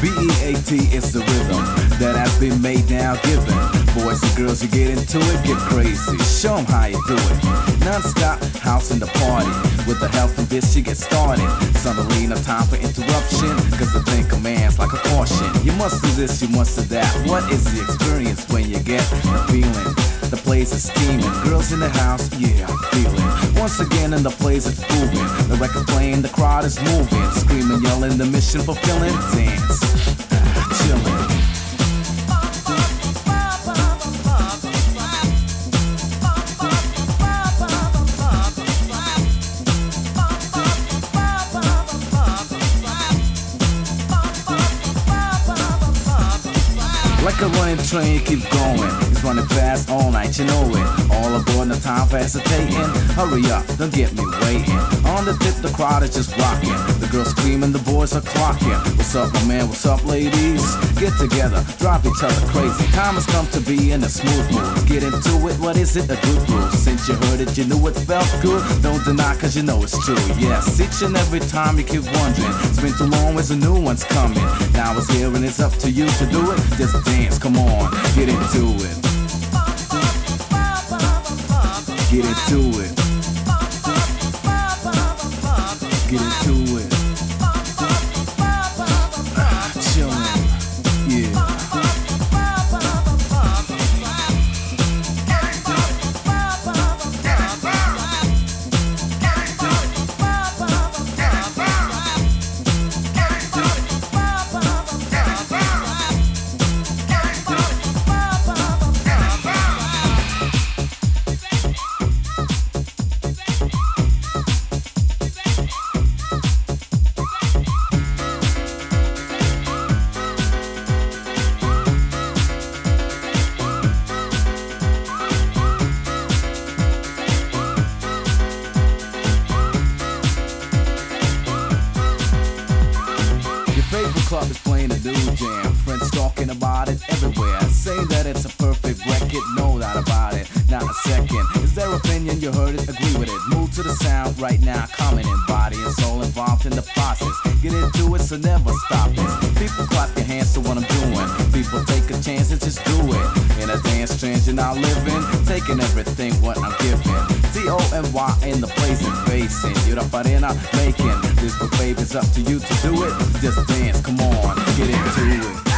T is the rhythm that has been made now given. Boys and girls, you get into it, get crazy. Show 'em how you do it. Non-stop house in the party. With the help from this, you get started. Suddenly, no time for interruption. Cause the thing commands like a caution. You must do this, you must do that. What is the experience when you get the feeling? The place is steaming, girls in the house, yeah, I feel it. Once again in the place it's moving. The record playing, the crowd is moving. Screaming, yelling, the mission fulfilling. Dance, A running train, keep going. It's running fast all night, you know it. All aboard, no time for hesitating. Hurry up, don't get me waiting. On the tip, the crowd is just rocking. The girls screaming, the boys are clocking. What's up, my man? What's up, ladies? Get together, drive each other crazy. Time has come to be in a smooth mood. Get into it, what is it? A good groove. Since you heard it, you knew it felt good. Don't deny, cause you know it's true. Yes, each and every time you keep wondering. It's been too long, where's a new one's coming? Now it's here and it's up to you to do it. Just dance, come on, get into it. Get into it. Favorite club is playing a new jam. Friends talking about it everywhere. Saying that it's a perfect record, no doubt about it. Not a second. Is their opinion? You heard it, agree with it. Move to the sound right now. Comment in body and soul involved in the process. Get into it, so never stop it. People clap your hands to what I'm doing. People take a chance and just do it. In a dance you're not living. Taking everything what I'm giving. T-O-M-Y in the place and facing. You're the arena making. This buffet is up to you to do it. Just dance, come on, get into it.